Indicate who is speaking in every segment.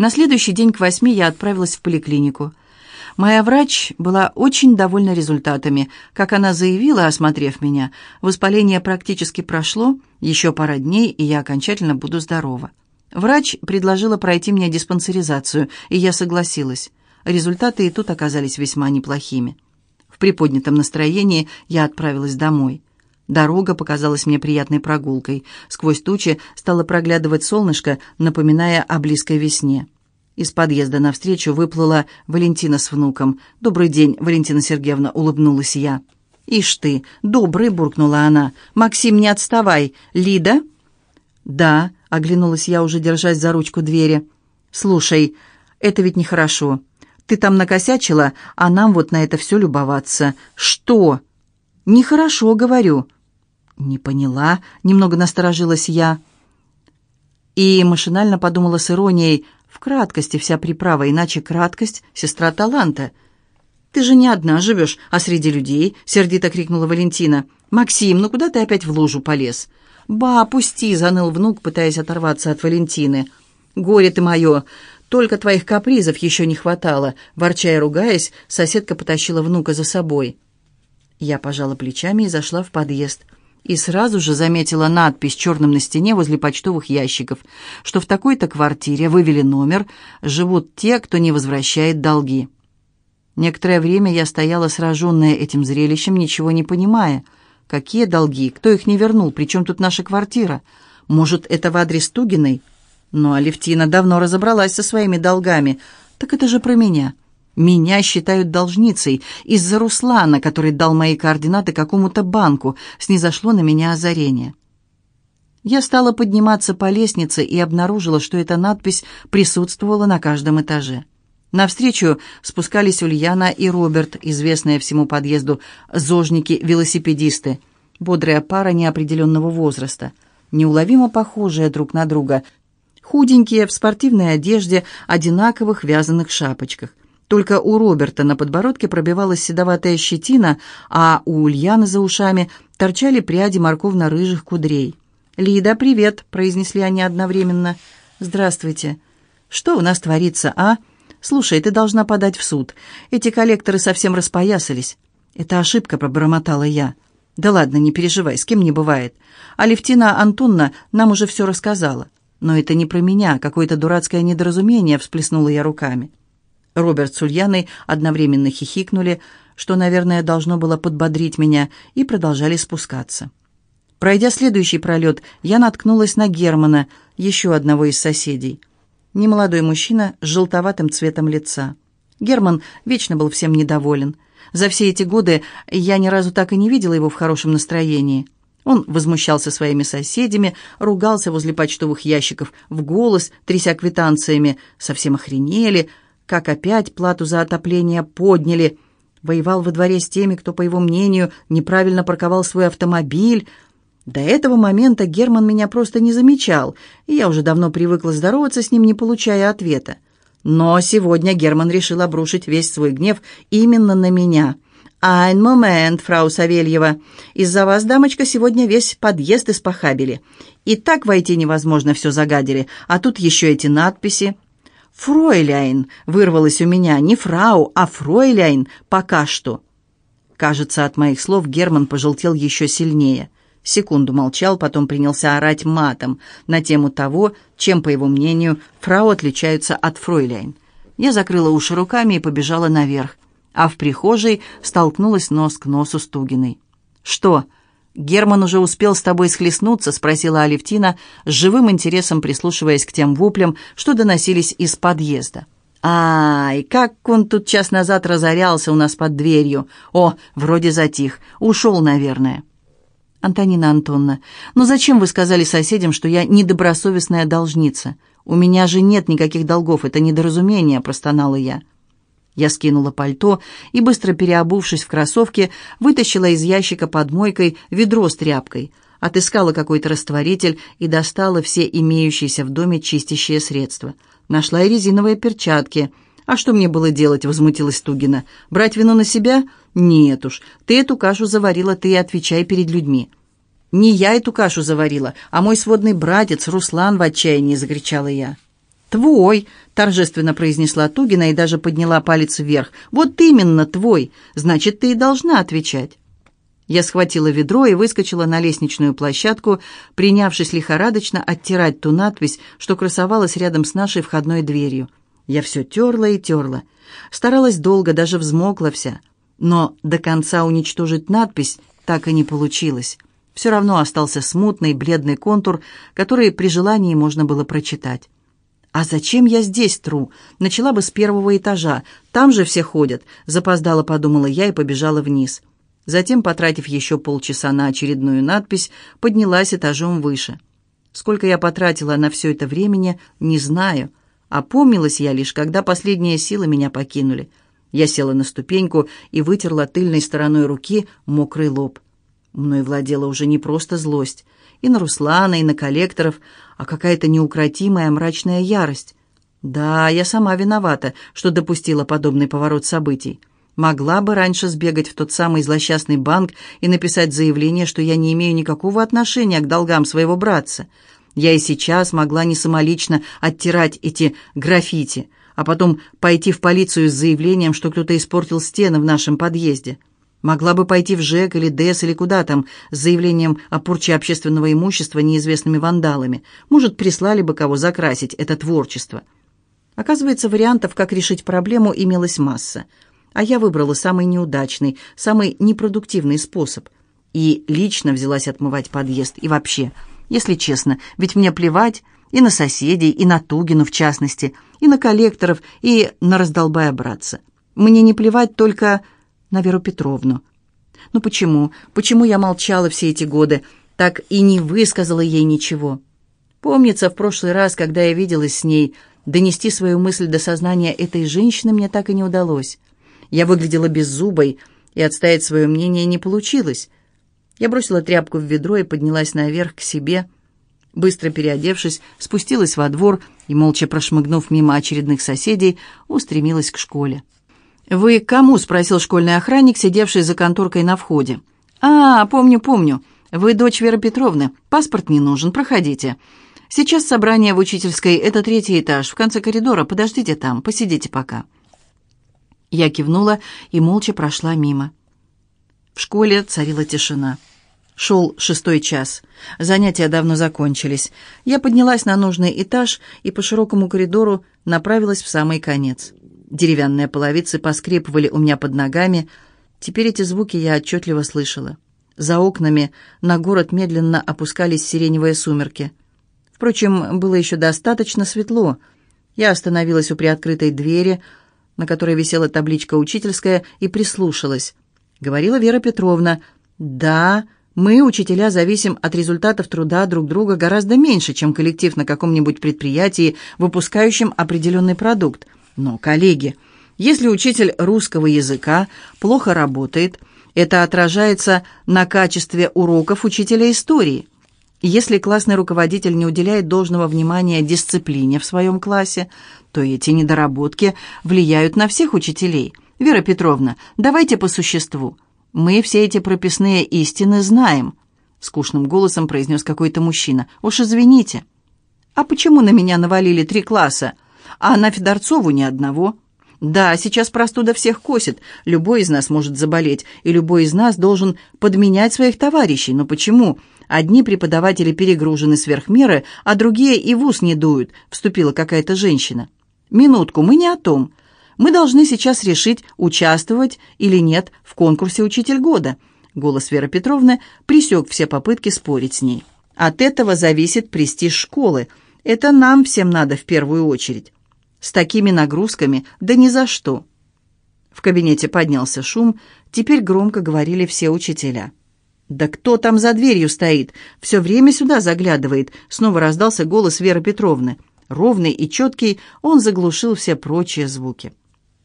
Speaker 1: На следующий день к восьми я отправилась в поликлинику. Моя врач была очень довольна результатами. Как она заявила, осмотрев меня, воспаление практически прошло, еще пара дней, и я окончательно буду здорова. Врач предложила пройти мне диспансеризацию, и я согласилась. Результаты и тут оказались весьма неплохими. В приподнятом настроении я отправилась домой. Дорога показалась мне приятной прогулкой. Сквозь тучи стало проглядывать солнышко, напоминая о близкой весне. Из подъезда навстречу выплыла Валентина с внуком. «Добрый день, Валентина Сергеевна», — улыбнулась я. «Ишь ты, добрый», — буркнула она. «Максим, не отставай. Лида?» «Да», — оглянулась я, уже держась за ручку двери. «Слушай, это ведь нехорошо. Ты там накосячила, а нам вот на это все любоваться. Что?» «Нехорошо, говорю». «Не поняла», — немного насторожилась я. И машинально подумала с иронией — в краткости вся приправа, иначе краткость — сестра таланта. «Ты же не одна живешь, а среди людей», — сердито крикнула Валентина. «Максим, ну куда ты опять в лужу полез?» «Ба, пусти!» — заныл внук, пытаясь оторваться от Валентины. «Горе ты мое! Только твоих капризов еще не хватало!» Ворча и ругаясь, соседка потащила внука за собой. Я пожала плечами и зашла в подъезд и сразу же заметила надпись черным на стене возле почтовых ящиков, что в такой-то квартире вывели номер, живут те, кто не возвращает долги. Некоторое время я стояла сраженная этим зрелищем, ничего не понимая. Какие долги? Кто их не вернул? Причем тут наша квартира? Может, это в адрес Тугиной? Но Алевтина давно разобралась со своими долгами. Так это же про меня. Меня считают должницей из-за Руслана, который дал мои координаты какому-то банку. Снизошло на меня озарение. Я стала подниматься по лестнице и обнаружила, что эта надпись присутствовала на каждом этаже. Навстречу спускались Ульяна и Роберт, известные всему подъезду зожники-велосипедисты, бодрая пара неопределенного возраста, неуловимо похожие друг на друга, худенькие, в спортивной одежде, одинаковых вязаных шапочках. Только у Роберта на подбородке пробивалась седоватая щетина, а у Ульяны за ушами торчали пряди морковно-рыжих кудрей. «Лида, привет!» — произнесли они одновременно. «Здравствуйте. Что у нас творится, а? Слушай, ты должна подать в суд. Эти коллекторы совсем распоясались». «Это ошибка», — пробормотала я. «Да ладно, не переживай, с кем не бывает. Алевтина Антонна нам уже все рассказала. Но это не про меня, какое-то дурацкое недоразумение», — всплеснула я руками. Роберт с Ульяной одновременно хихикнули, что, наверное, должно было подбодрить меня, и продолжали спускаться. Пройдя следующий пролет, я наткнулась на Германа, еще одного из соседей. Немолодой мужчина с желтоватым цветом лица. Герман вечно был всем недоволен. За все эти годы я ни разу так и не видела его в хорошем настроении. Он возмущался своими соседями, ругался возле почтовых ящиков в голос, тряся квитанциями. Совсем охренели, как опять плату за отопление подняли, воевал во дворе с теми, кто, по его мнению, неправильно парковал свой автомобиль. До этого момента Герман меня просто не замечал, и я уже давно привыкла здороваться с ним, не получая ответа. Но сегодня Герман решил обрушить весь свой гнев именно на меня. «Айн момент, фрау Савельева. Из-за вас, дамочка, сегодня весь подъезд испохабили. И так войти невозможно, все загадили. А тут еще эти надписи». «Фройляйн!» — вырвалось у меня. Не фрау, а фройляйн пока что. Кажется, от моих слов Герман пожелтел еще сильнее. Секунду молчал, потом принялся орать матом на тему того, чем, по его мнению, фрау отличаются от фройляйн. Я закрыла уши руками и побежала наверх, а в прихожей столкнулась нос к носу с Тугиной. «Что?» «Герман уже успел с тобой схлестнуться?» — спросила Алевтина, с живым интересом прислушиваясь к тем воплям, что доносились из подъезда. «Ай, как он тут час назад разорялся у нас под дверью! О, вроде затих. Ушел, наверное». «Антонина Антонна, ну зачем вы сказали соседям, что я недобросовестная должница? У меня же нет никаких долгов, это недоразумение», — простонала я. Я скинула пальто и, быстро переобувшись в кроссовки, вытащила из ящика под мойкой ведро с тряпкой, отыскала какой-то растворитель и достала все имеющиеся в доме чистящие средства. Нашла и резиновые перчатки. «А что мне было делать?» — возмутилась Тугина. «Брать вину на себя? Нет уж. Ты эту кашу заварила, ты отвечай перед людьми». «Не я эту кашу заварила, а мой сводный братец Руслан в отчаянии!» — закричала я. «Твой», — торжественно произнесла Тугина и даже подняла палец вверх. «Вот именно твой. Значит, ты и должна отвечать». Я схватила ведро и выскочила на лестничную площадку, принявшись лихорадочно оттирать ту надпись, что красовалась рядом с нашей входной дверью. Я все терла и терла. Старалась долго, даже взмокла вся. Но до конца уничтожить надпись так и не получилось. Все равно остался смутный, бледный контур, который при желании можно было прочитать. «А зачем я здесь тру? Начала бы с первого этажа. Там же все ходят», — запоздала, подумала я и побежала вниз. Затем, потратив еще полчаса на очередную надпись, поднялась этажом выше. Сколько я потратила на все это времени, не знаю. Опомнилась я лишь, когда последние силы меня покинули. Я села на ступеньку и вытерла тыльной стороной руки мокрый лоб. Мной владела уже не просто злость — и на Руслана, и на коллекторов, а какая-то неукротимая мрачная ярость. Да, я сама виновата, что допустила подобный поворот событий. Могла бы раньше сбегать в тот самый злосчастный банк и написать заявление, что я не имею никакого отношения к долгам своего братца. Я и сейчас могла не самолично оттирать эти граффити, а потом пойти в полицию с заявлением, что кто-то испортил стены в нашем подъезде. Могла бы пойти в ЖЭК или ДЭС или куда там с заявлением о порче общественного имущества неизвестными вандалами. Может, прислали бы кого закрасить это творчество. Оказывается, вариантов, как решить проблему, имелась масса. А я выбрала самый неудачный, самый непродуктивный способ. И лично взялась отмывать подъезд. И вообще, если честно, ведь мне плевать и на соседей, и на Тугину в частности, и на коллекторов, и на раздолбая братца. Мне не плевать только на Веру Петровну. Ну почему? Почему я молчала все эти годы, так и не высказала ей ничего? Помнится, в прошлый раз, когда я виделась с ней, донести свою мысль до сознания этой женщины мне так и не удалось. Я выглядела беззубой, и отстоять свое мнение не получилось. Я бросила тряпку в ведро и поднялась наверх к себе. Быстро переодевшись, спустилась во двор и, молча прошмыгнув мимо очередных соседей, устремилась к школе. «Вы к кому?» — спросил школьный охранник, сидевший за конторкой на входе. «А, помню, помню. Вы дочь Веры Петровны. Паспорт не нужен. Проходите. Сейчас собрание в учительской. Это третий этаж. В конце коридора. Подождите там. Посидите пока». Я кивнула и молча прошла мимо. В школе царила тишина. Шел шестой час. Занятия давно закончились. Я поднялась на нужный этаж и по широкому коридору направилась в самый конец. Деревянные половицы поскрипывали у меня под ногами. Теперь эти звуки я отчетливо слышала. За окнами на город медленно опускались сиреневые сумерки. Впрочем, было еще достаточно светло. Я остановилась у приоткрытой двери, на которой висела табличка «Учительская», и прислушалась. Говорила Вера Петровна, «Да, мы, учителя, зависим от результатов труда друг друга гораздо меньше, чем коллектив на каком-нибудь предприятии, выпускающем определенный продукт. Но, коллеги, если учитель русского языка плохо работает, это отражается на качестве уроков учителя истории. Если классный руководитель не уделяет должного внимания дисциплине в своем классе, то эти недоработки влияют на всех учителей. Вера Петровна, давайте по существу. Мы все эти прописные истины знаем, скучным голосом произнес какой-то мужчина. Уж извините. А почему на меня навалили три класса? А на Федорцову ни одного. Да, сейчас простуда всех косит, любой из нас может заболеть, и любой из нас должен подменять своих товарищей. Но почему? Одни преподаватели перегружены сверх меры, а другие и в ус не дуют, вступила какая-то женщина. Минутку, мы не о том. Мы должны сейчас решить, участвовать или нет в конкурсе «Учитель года». Голос Веры Петровны пресек все попытки спорить с ней. От этого зависит престиж школы. Это нам всем надо в первую очередь. С такими нагрузками да ни за что. В кабинете поднялся шум, теперь громко говорили все учителя. «Да кто там за дверью стоит? Все время сюда заглядывает!» Снова раздался голос Веры Петровны. Ровный и четкий, он заглушил все прочие звуки.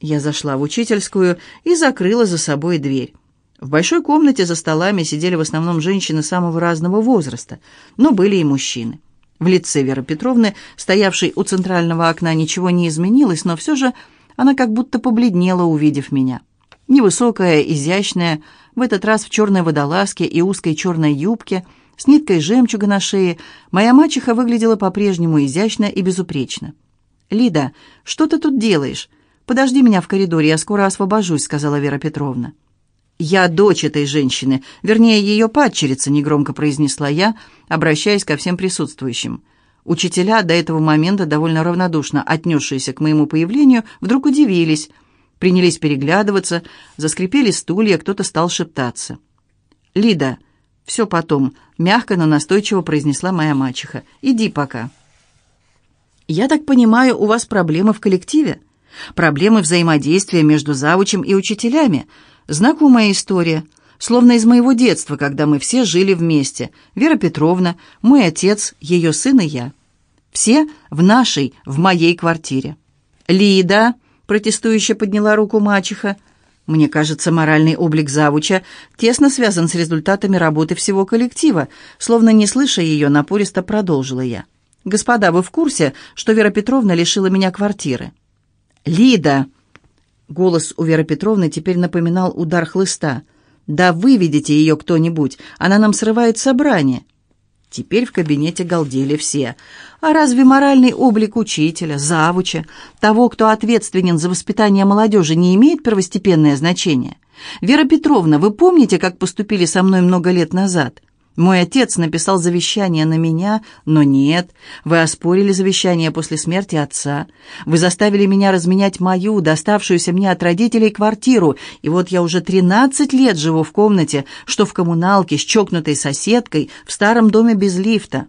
Speaker 1: Я зашла в учительскую и закрыла за собой дверь. В большой комнате за столами сидели в основном женщины самого разного возраста, но были и мужчины. В лице Веры Петровны, стоявшей у центрального окна, ничего не изменилось, но все же она как будто побледнела, увидев меня. Невысокая, изящная, в этот раз в черной водолазке и узкой черной юбке, с ниткой жемчуга на шее, моя мачеха выглядела по-прежнему изящно и безупречно. «Лида, что ты тут делаешь? Подожди меня в коридоре, я скоро освобожусь», — сказала Вера Петровна. «Я дочь этой женщины, вернее, ее падчерица», — негромко произнесла я, обращаясь ко всем присутствующим. Учителя, до этого момента довольно равнодушно отнесшиеся к моему появлению, вдруг удивились, принялись переглядываться, заскрипели стулья, кто-то стал шептаться. «Лида, все потом», — мягко, но настойчиво произнесла моя мачеха. «Иди пока». «Я так понимаю, у вас проблемы в коллективе? Проблемы взаимодействия между завучем и учителями? Знакомая история» словно из моего детства, когда мы все жили вместе. Вера Петровна, мой отец, ее сын и я. Все в нашей, в моей квартире. «Лида!» — протестующе подняла руку мачеха. «Мне кажется, моральный облик завуча тесно связан с результатами работы всего коллектива», словно не слыша ее, напористо продолжила я. «Господа, вы в курсе, что Вера Петровна лишила меня квартиры?» «Лида!» Голос у Веры Петровны теперь напоминал удар хлыста. «Да выведите ее кто-нибудь, она нам срывает собрание». Теперь в кабинете галдели все. А разве моральный облик учителя, завуча, того, кто ответственен за воспитание молодежи, не имеет первостепенное значение? Вера Петровна, вы помните, как поступили со мной много лет назад? Мой отец написал завещание на меня, но нет. Вы оспорили завещание после смерти отца. Вы заставили меня разменять мою, доставшуюся мне от родителей, квартиру. И вот я уже 13 лет живу в комнате, что в коммуналке с чокнутой соседкой, в старом доме без лифта.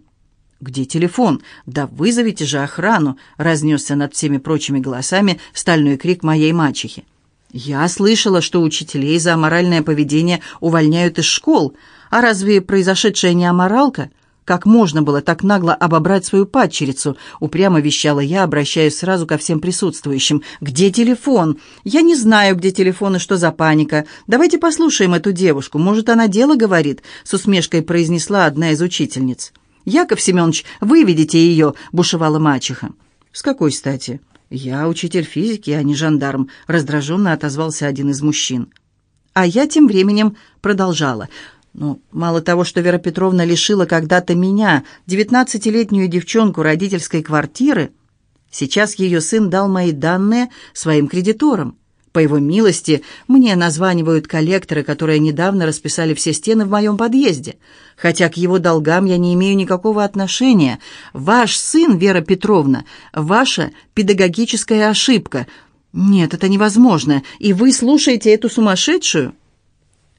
Speaker 1: «Где телефон? Да вызовите же охрану!» — разнесся над всеми прочими голосами стальной крик моей мачехи. «Я слышала, что учителей за аморальное поведение увольняют из школ», а разве произошедшая не аморалка? Как можно было так нагло обобрать свою падчерицу? Упрямо вещала я, обращаясь сразу ко всем присутствующим. «Где телефон? Я не знаю, где телефон и что за паника. Давайте послушаем эту девушку. Может, она дело говорит?» С усмешкой произнесла одна из учительниц. «Яков Семенович, выведите ее!» — бушевала мачеха. «С какой стати?» «Я учитель физики, а не жандарм», — раздраженно отозвался один из мужчин. А я тем временем продолжала. Ну, мало того, что Вера Петровна лишила когда-то меня, девятнадцатилетнюю девчонку, родительской квартиры, сейчас ее сын дал мои данные своим кредиторам. По его милости мне названивают коллекторы, которые недавно расписали все стены в моем подъезде. Хотя к его долгам я не имею никакого отношения. Ваш сын, Вера Петровна, ваша педагогическая ошибка. Нет, это невозможно. И вы слушаете эту сумасшедшую?»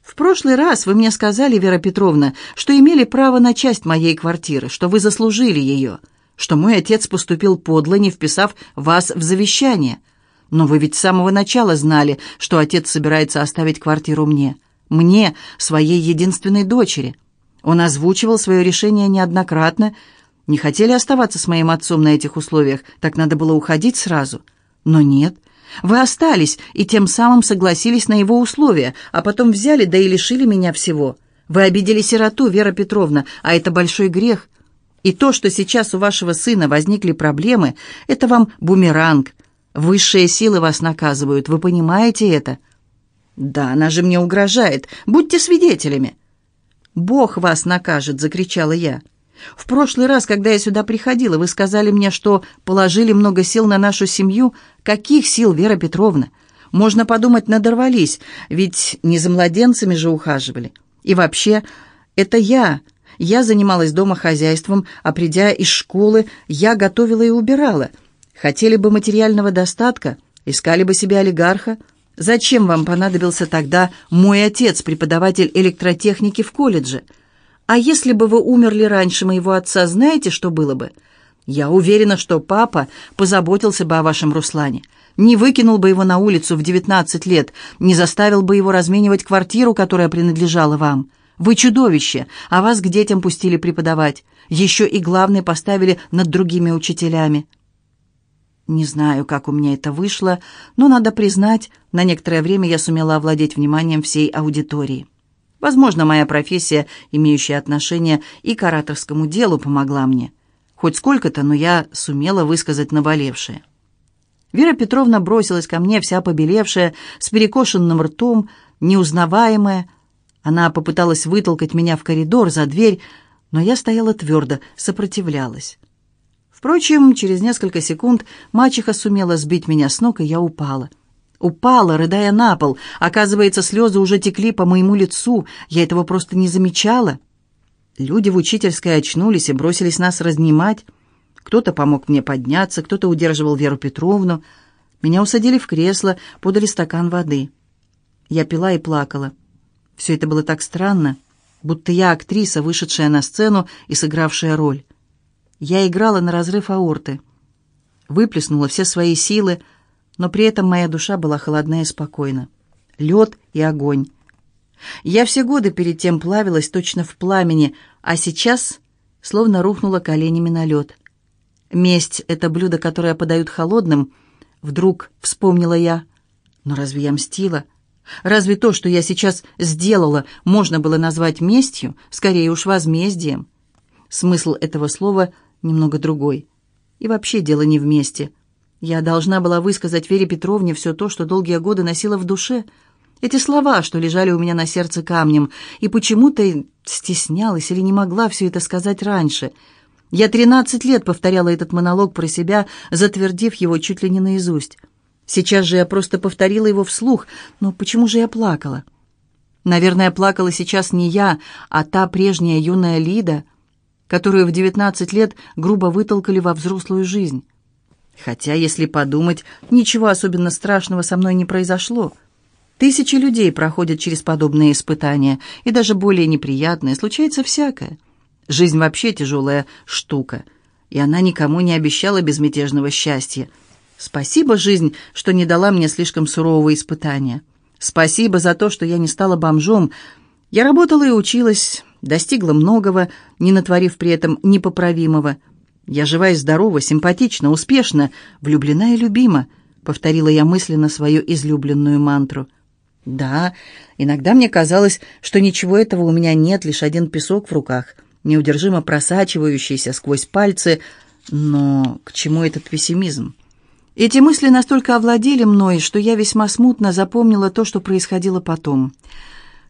Speaker 1: «В прошлый раз вы мне сказали, Вера Петровна, что имели право на часть моей квартиры, что вы заслужили ее, что мой отец поступил подло, не вписав вас в завещание. Но вы ведь с самого начала знали, что отец собирается оставить квартиру мне, мне, своей единственной дочери. Он озвучивал свое решение неоднократно. Не хотели оставаться с моим отцом на этих условиях, так надо было уходить сразу. Но нет, вы остались и тем самым согласились на его условия, а потом взяли, да и лишили меня всего. Вы обидели сироту, Вера Петровна, а это большой грех. И то, что сейчас у вашего сына возникли проблемы, это вам бумеранг. Высшие силы вас наказывают, вы понимаете это? Да, она же мне угрожает. Будьте свидетелями. Бог вас накажет, закричала я. В прошлый раз, когда я сюда приходила, вы сказали мне, что положили много сил на нашу семью. Каких сил, Вера Петровна? Можно подумать, надорвались, ведь не за младенцами же ухаживали. И вообще, это я. Я занималась дома хозяйством, а придя из школы, я готовила и убирала. Хотели бы материального достатка, искали бы себе олигарха. Зачем вам понадобился тогда мой отец, преподаватель электротехники в колледже?» А если бы вы умерли раньше моего отца, знаете, что было бы? Я уверена, что папа позаботился бы о вашем Руслане. Не выкинул бы его на улицу в 19 лет, не заставил бы его разменивать квартиру, которая принадлежала вам. Вы чудовище, а вас к детям пустили преподавать. Еще и главный поставили над другими учителями. Не знаю, как у меня это вышло, но, надо признать, на некоторое время я сумела овладеть вниманием всей аудитории. Возможно, моя профессия, имеющая отношение и к ораторскому делу, помогла мне. Хоть сколько-то, но я сумела высказать наболевшее. Вера Петровна бросилась ко мне, вся побелевшая, с перекошенным ртом, неузнаваемая. Она попыталась вытолкать меня в коридор, за дверь, но я стояла твердо, сопротивлялась Впрочем, через несколько секунд мачеха сумела сбить меня с ног, и я упала. Упала, рыдая на пол. Оказывается, слезы уже текли по моему лицу. Я этого просто не замечала. Люди в учительской очнулись и бросились нас разнимать. Кто-то помог мне подняться, кто-то удерживал Веру Петровну. Меня усадили в кресло, подали стакан воды. Я пила и плакала. Все это было так странно, будто я актриса, вышедшая на сцену и сыгравшая роль. Я играла на разрыв аорты. Выплеснула все свои силы, но при этом моя душа была холодна и спокойна. Лед и огонь. Я все годы перед тем плавилась точно в пламени, а сейчас словно рухнула коленями на лед. Месть — это блюдо, которое подают холодным. Вдруг вспомнила я. Но разве я мстила? Разве то, что я сейчас сделала, можно было назвать местью? Скорее уж возмездием. Смысл этого слова немного другой. И вообще дело не вместе. Я должна была высказать Вере Петровне все то, что долгие годы носила в душе. Эти слова, что лежали у меня на сердце камнем, и почему-то стеснялась или не могла все это сказать раньше — я тринадцать лет повторяла этот монолог про себя, затвердив его чуть ли не наизусть. Сейчас же я просто повторила его вслух, но почему же я плакала? Наверное, плакала сейчас не я, а та прежняя юная Лида, которую в девятнадцать лет грубо вытолкали во взрослую жизнь. Хотя, если подумать, ничего особенно страшного со мной не произошло. Тысячи людей проходят через подобные испытания, и даже более неприятные, случается всякое. Жизнь вообще тяжелая штука, и она никому не обещала безмятежного счастья. Спасибо, жизнь, что не дала мне слишком сурового испытания. Спасибо за то, что я не стала бомжом. Я работала и училась, достигла многого, не натворив при этом непоправимого. Я жива и здорова, симпатична, успешна, влюблена и любима, повторила я мысленно свою излюбленную мантру. Да, иногда мне казалось, что ничего этого у меня нет, лишь один песок в руках — неудержимо просачивающийся сквозь пальцы. Но к чему этот пессимизм? Эти мысли настолько овладели мной, что я весьма смутно запомнила то, что происходило потом.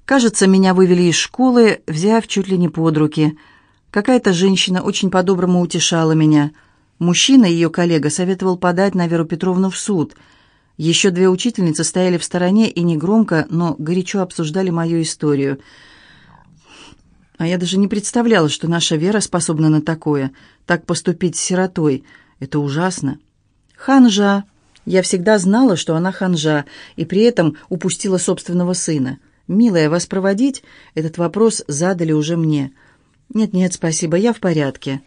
Speaker 1: Кажется, меня вывели из школы, взяв чуть ли не под руки. Какая-то женщина очень по-доброму утешала меня. Мужчина, ее коллега, советовал подать на Веру Петровну в суд. Еще две учительницы стояли в стороне и негромко, но горячо обсуждали мою историю — а я даже не представляла, что наша Вера способна на такое. Так поступить с сиротой. Это ужасно. Ханжа. Я всегда знала, что она ханжа, и при этом упустила собственного сына. «Милая, вас проводить?» Этот вопрос задали уже мне. «Нет-нет, спасибо, я в порядке».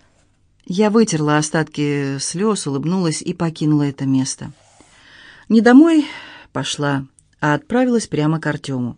Speaker 1: Я вытерла остатки слез, улыбнулась и покинула это место. Не домой пошла, а отправилась прямо к Артему.